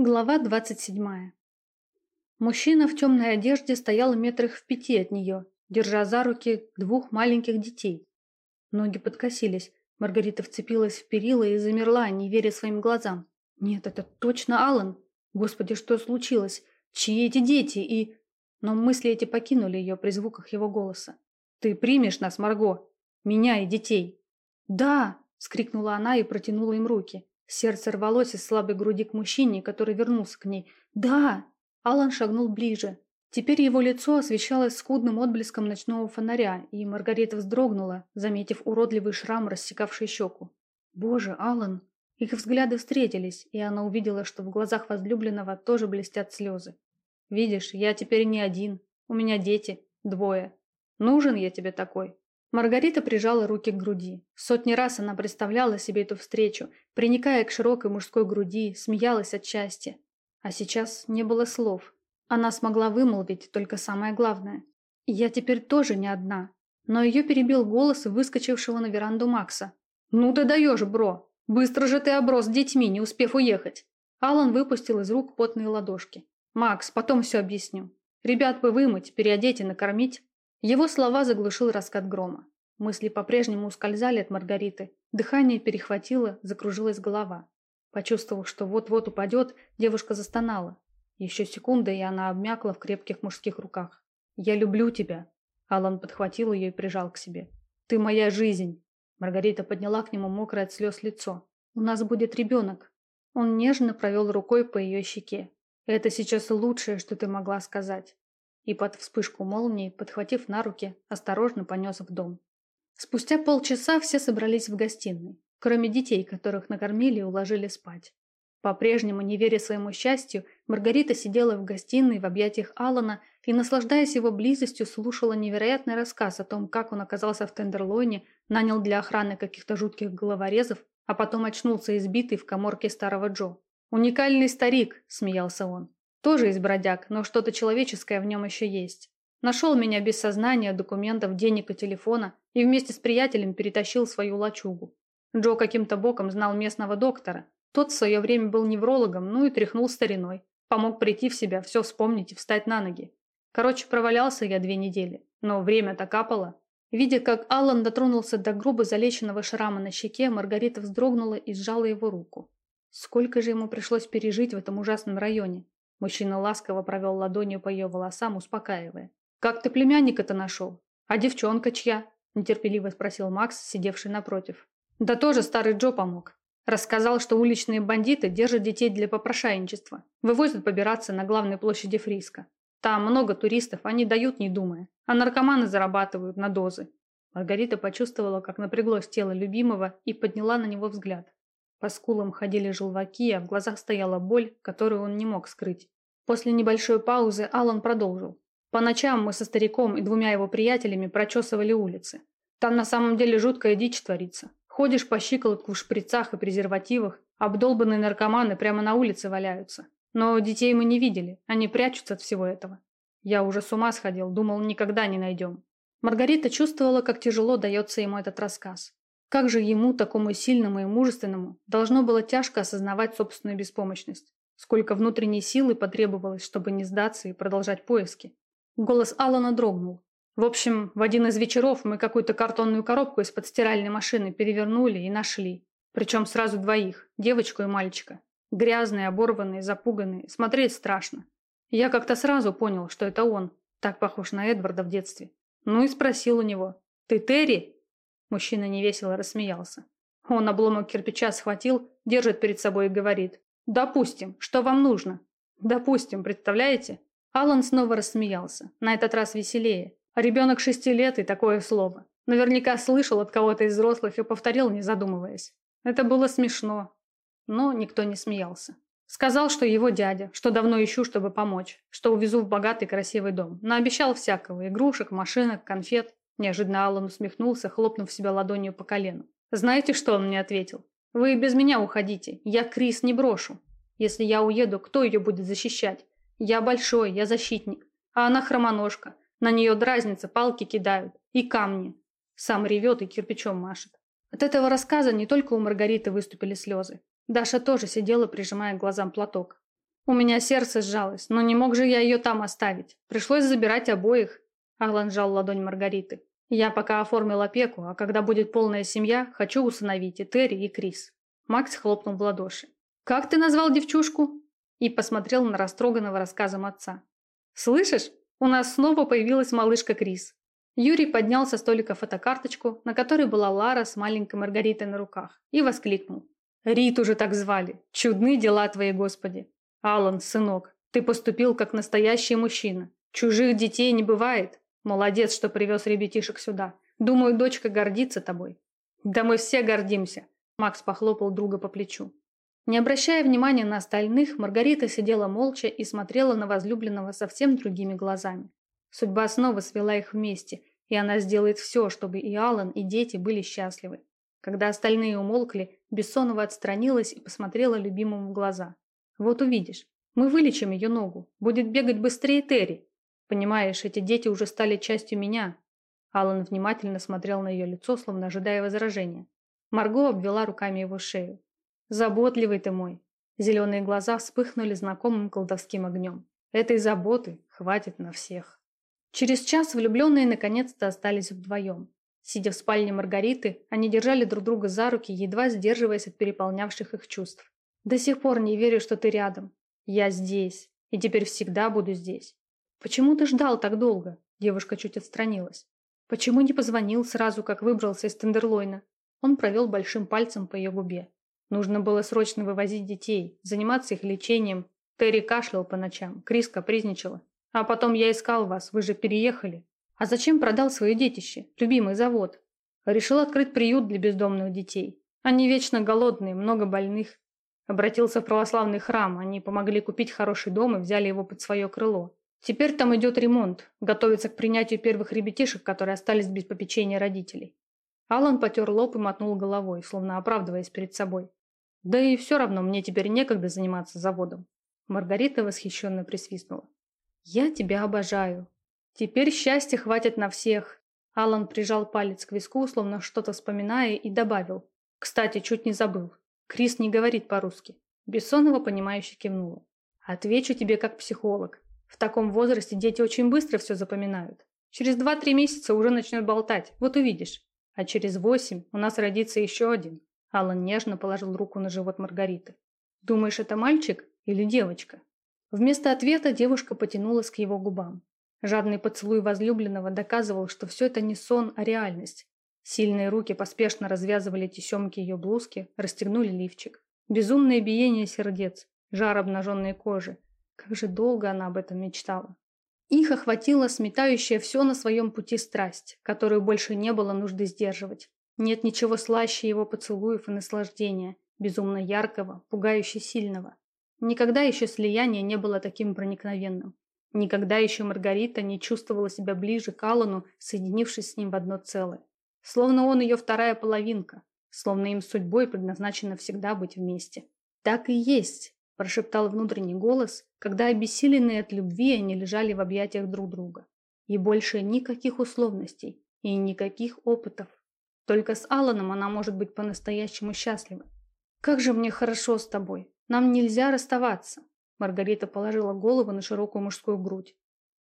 Глава 27. Мужчина в темной одежде стоял метрах в пяти от нее, держа за руки двух маленьких детей. Ноги подкосились. Маргарита вцепилась в перила и замерла, не веря своим глазам. Нет, это точно Алан. Господи, что случилось? Чьи эти дети? И... Но мысли эти покинули ее при звуках его голоса. «Ты примешь нас, Марго? Меня и детей?» «Да!» – скрикнула она и протянула им руки. Сердце рвалось из слабой груди к мужчине, который вернулся к ней. «Да!» Алан шагнул ближе. Теперь его лицо освещалось скудным отблеском ночного фонаря, и Маргарита вздрогнула, заметив уродливый шрам, рассекавший щеку. «Боже, Алан!» Их взгляды встретились, и она увидела, что в глазах возлюбленного тоже блестят слезы. «Видишь, я теперь не один. У меня дети. Двое. Нужен я тебе такой?» Маргарита прижала руки к груди. Сотни раз она представляла себе эту встречу, приникая к широкой мужской груди, смеялась от счастья. А сейчас не было слов. Она смогла вымолвить только самое главное. «Я теперь тоже не одна». Но ее перебил голос выскочившего на веранду Макса. «Ну ты даешь, бро! Быстро же ты оброс детьми, не успев уехать!» Алан выпустил из рук потные ладошки. «Макс, потом все объясню. Ребят бы вымыть, переодеть и накормить». Его слова заглушил раскат грома. Мысли по-прежнему ускользали от Маргариты. Дыхание перехватило, закружилась голова. Почувствовав, что вот-вот упадет, девушка застонала. Еще секунда, и она обмякла в крепких мужских руках. «Я люблю тебя!» Алан подхватил ее и прижал к себе. «Ты моя жизнь!» Маргарита подняла к нему мокрое от слез лицо. «У нас будет ребенок!» Он нежно провел рукой по ее щеке. «Это сейчас лучшее, что ты могла сказать и под вспышку молнии, подхватив на руки, осторожно понес в дом. Спустя полчаса все собрались в гостиной, кроме детей, которых накормили и уложили спать. По-прежнему, не веря своему счастью, Маргарита сидела в гостиной в объятиях Алана и, наслаждаясь его близостью, слушала невероятный рассказ о том, как он оказался в Тендерлойне, нанял для охраны каких-то жутких головорезов, а потом очнулся избитый в коморке старого Джо. «Уникальный старик», – смеялся он. Тоже из бродяг, но что-то человеческое в нем еще есть. Нашел меня без сознания, документов, денег и телефона и вместе с приятелем перетащил свою лачугу. Джо каким-то боком знал местного доктора. Тот в свое время был неврологом, ну и тряхнул стариной. Помог прийти в себя, все вспомнить и встать на ноги. Короче, провалялся я две недели, но время-то капало. Видя, как Аллан дотронулся до грубо залеченного шрама на щеке, Маргарита вздрогнула и сжала его руку. Сколько же ему пришлось пережить в этом ужасном районе? Мужчина ласково провел ладонью по ее волосам, успокаивая. «Как ты племянника-то нашел? А девчонка чья?» – нетерпеливо спросил Макс, сидевший напротив. «Да тоже старый Джо помог. Рассказал, что уличные бандиты держат детей для попрошайничества. Вывозят побираться на главной площади Фриска. Там много туристов, они дают, не думая. А наркоманы зарабатывают на дозы». Маргарита почувствовала, как напряглось тело любимого и подняла на него взгляд. По скулам ходили желваки, а в глазах стояла боль, которую он не мог скрыть. После небольшой паузы Алан продолжил. По ночам мы со стариком и двумя его приятелями прочесывали улицы. Там на самом деле жуткая дичь творится. Ходишь по щиколотку в шприцах и презервативах, обдолбанные наркоманы прямо на улице валяются. Но детей мы не видели, они прячутся от всего этого. Я уже с ума сходил, думал, никогда не найдем. Маргарита чувствовала, как тяжело дается ему этот рассказ. Как же ему, такому сильному и мужественному, должно было тяжко осознавать собственную беспомощность? Сколько внутренней силы потребовалось, чтобы не сдаться и продолжать поиски? Голос Алана дрогнул. В общем, в один из вечеров мы какую-то картонную коробку из-под стиральной машины перевернули и нашли. Причем сразу двоих, девочку и мальчика. Грязные, оборванные, запуганные. Смотреть страшно. Я как-то сразу понял, что это он. Так похож на Эдварда в детстве. Ну и спросил у него. «Ты Терри?» Мужчина невесело рассмеялся. Он обломок кирпича схватил, держит перед собой и говорит. «Допустим, что вам нужно?» «Допустим, представляете?» Алан снова рассмеялся, на этот раз веселее. Ребенок шести лет и такое слово. Наверняка слышал от кого-то из взрослых и повторил, не задумываясь. Это было смешно. Но никто не смеялся. Сказал, что его дядя, что давно ищу, чтобы помочь, что увезу в богатый красивый дом. Наобещал всякого – игрушек, машинок, конфет. Неожиданно Аллан усмехнулся, хлопнув себя ладонью по колену. «Знаете, что он мне ответил? Вы без меня уходите. Я Крис не брошу. Если я уеду, кто ее будет защищать? Я большой, я защитник. А она хромоножка. На нее дразнится, палки кидают. И камни. Сам ревет и кирпичом машет. От этого рассказа не только у Маргариты выступили слезы. Даша тоже сидела, прижимая к глазам платок. У меня сердце сжалось, но не мог же я ее там оставить. Пришлось забирать обоих. Алан сжал ладонь Маргариты. Я пока оформил опеку, а когда будет полная семья, хочу усыновить и Терри, и Крис. Макс хлопнул в ладоши. «Как ты назвал девчушку?» И посмотрел на растроганного рассказом отца. «Слышишь, у нас снова появилась малышка Крис». Юрий поднял со столика фотокарточку, на которой была Лара с маленькой Маргаритой на руках, и воскликнул. «Рит уже так звали. Чудны дела твои, Господи. Алан, сынок, ты поступил как настоящий мужчина. Чужих детей не бывает. Молодец, что привез ребятишек сюда. Думаю, дочка гордится тобой». «Да мы все гордимся», – Макс похлопал друга по плечу. Не обращая внимания на остальных, Маргарита сидела молча и смотрела на возлюбленного совсем другими глазами. Судьба снова свела их вместе, и она сделает все, чтобы и Алан, и дети были счастливы. Когда остальные умолкли, Бессонова отстранилась и посмотрела любимому в глаза. «Вот увидишь, мы вылечим ее ногу, будет бегать быстрее Терри. Понимаешь, эти дети уже стали частью меня». Алан внимательно смотрел на ее лицо, словно ожидая возражения. Марго обвела руками его шею. Заботливый ты мой. Зеленые глаза вспыхнули знакомым колдовским огнем. Этой заботы хватит на всех. Через час влюбленные наконец-то остались вдвоем. Сидя в спальне Маргариты, они держали друг друга за руки, едва сдерживаясь от переполнявших их чувств. «До сих пор не верю, что ты рядом. Я здесь. И теперь всегда буду здесь. Почему ты ждал так долго?» Девушка чуть отстранилась. «Почему не позвонил сразу, как выбрался из Тендерлойна?» Он провел большим пальцем по ее губе. Нужно было срочно вывозить детей, заниматься их лечением. Терри кашлял по ночам, Крис капризничала. А потом я искал вас, вы же переехали. А зачем продал свое детище, любимый завод? Решил открыть приют для бездомных детей. Они вечно голодные, много больных. Обратился в православный храм, они помогли купить хороший дом и взяли его под свое крыло. Теперь там идет ремонт, готовится к принятию первых ребятишек, которые остались без попечения родителей. Алан потер лоб и мотнул головой, словно оправдываясь перед собой. Да и все равно мне теперь некогда заниматься заводом. Маргарита восхищенно присвистнула. Я тебя обожаю. Теперь счастья хватит на всех. Алан прижал палец к виску, словно что-то вспоминая, и добавил. Кстати, чуть не забыл. Крис не говорит по-русски. Бессонова, понимающе кивнула. Отвечу тебе как психолог. В таком возрасте дети очень быстро все запоминают. Через два-три месяца уже начнет болтать, вот увидишь. А через восемь у нас родится еще один. Алан нежно положил руку на живот Маргариты. «Думаешь, это мальчик или девочка?» Вместо ответа девушка потянулась к его губам. Жадный поцелуй возлюбленного доказывал, что все это не сон, а реальность. Сильные руки поспешно развязывали тесемки ее блузки, расстегнули лифчик. Безумное биение сердец, жар обнаженной кожи. Как же долго она об этом мечтала. Их охватила сметающая все на своем пути страсть, которую больше не было нужды сдерживать. Нет ничего слаще его поцелуев и наслаждения, безумно яркого, пугающе сильного. Никогда еще слияние не было таким проникновенным. Никогда еще Маргарита не чувствовала себя ближе к Аллану, соединившись с ним в одно целое. Словно он ее вторая половинка, словно им судьбой предназначено всегда быть вместе. «Так и есть», – прошептал внутренний голос, когда обессиленные от любви они лежали в объятиях друг друга. И больше никаких условностей и никаких опытов. Только с Алланом она может быть по-настоящему счастлива. «Как же мне хорошо с тобой! Нам нельзя расставаться!» Маргарита положила голову на широкую мужскую грудь.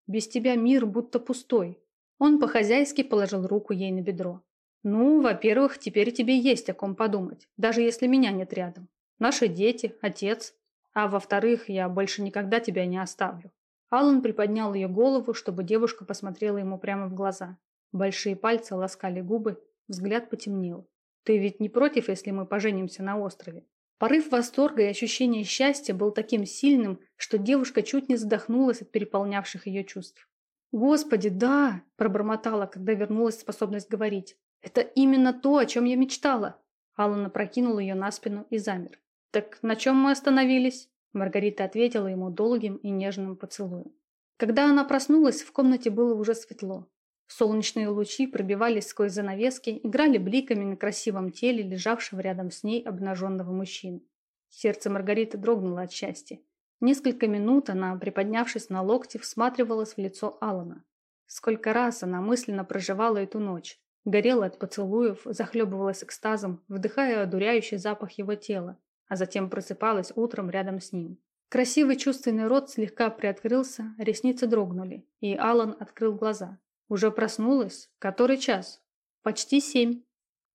«Без тебя мир будто пустой». Он по-хозяйски положил руку ей на бедро. «Ну, во-первых, теперь тебе есть о ком подумать, даже если меня нет рядом. Наши дети, отец. А во-вторых, я больше никогда тебя не оставлю». Аллан приподнял ее голову, чтобы девушка посмотрела ему прямо в глаза. Большие пальцы ласкали губы, Взгляд потемнел. «Ты ведь не против, если мы поженимся на острове?» Порыв восторга и ощущение счастья был таким сильным, что девушка чуть не задохнулась от переполнявших ее чувств. «Господи, да!» – пробормотала, когда вернулась способность говорить. «Это именно то, о чем я мечтала!» Алла опрокинул ее на спину и замер. «Так на чем мы остановились?» Маргарита ответила ему долгим и нежным поцелуем. Когда она проснулась, в комнате было уже светло. Солнечные лучи пробивались сквозь занавески, играли бликами на красивом теле лежавшего рядом с ней обнаженного мужчины. Сердце Маргариты дрогнуло от счастья. Несколько минут она, приподнявшись на локте, всматривалась в лицо Алана. Сколько раз она мысленно проживала эту ночь. Горела от поцелуев, захлебывалась экстазом, вдыхая одуряющий запах его тела, а затем просыпалась утром рядом с ним. Красивый чувственный рот слегка приоткрылся, ресницы дрогнули, и Алан открыл глаза. «Уже проснулась? Который час?» «Почти семь».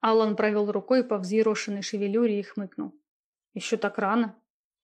Алан провел рукой по взъерошенной шевелюре и хмыкнул. «Еще так рано.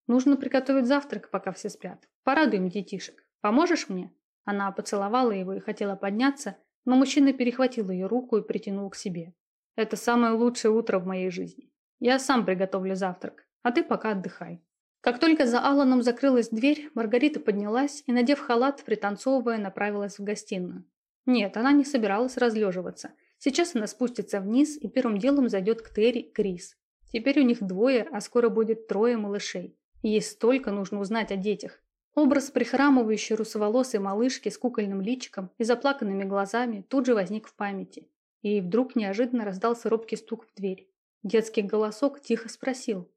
Нужно приготовить завтрак, пока все спят. Порадуем детишек. Поможешь мне?» Она поцеловала его и хотела подняться, но мужчина перехватил ее руку и притянул к себе. «Это самое лучшее утро в моей жизни. Я сам приготовлю завтрак, а ты пока отдыхай». Как только за Алланом закрылась дверь, Маргарита поднялась и, надев халат, пританцовывая, направилась в гостиную. Нет, она не собиралась разлеживаться. Сейчас она спустится вниз и первым делом зайдет к Терри Крис. Теперь у них двое, а скоро будет трое малышей. Ей столько нужно узнать о детях. Образ прихрамывающей русоволосой малышки с кукольным личиком и заплаканными глазами тут же возник в памяти. И вдруг неожиданно раздался робкий стук в дверь. Детский голосок тихо спросил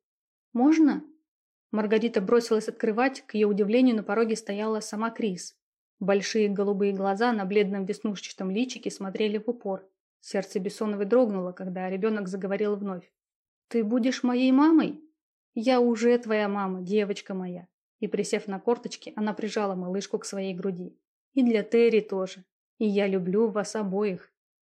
«Можно?». Маргарита бросилась открывать, к ее удивлению на пороге стояла сама Крис. Большие голубые глаза на бледном веснушчатом личике смотрели в упор. Сердце Бессоновой дрогнуло, когда ребенок заговорил вновь. «Ты будешь моей мамой?» «Я уже твоя мама, девочка моя». И, присев на корточки, она прижала малышку к своей груди. «И для Терри тоже. И я люблю вас обоих».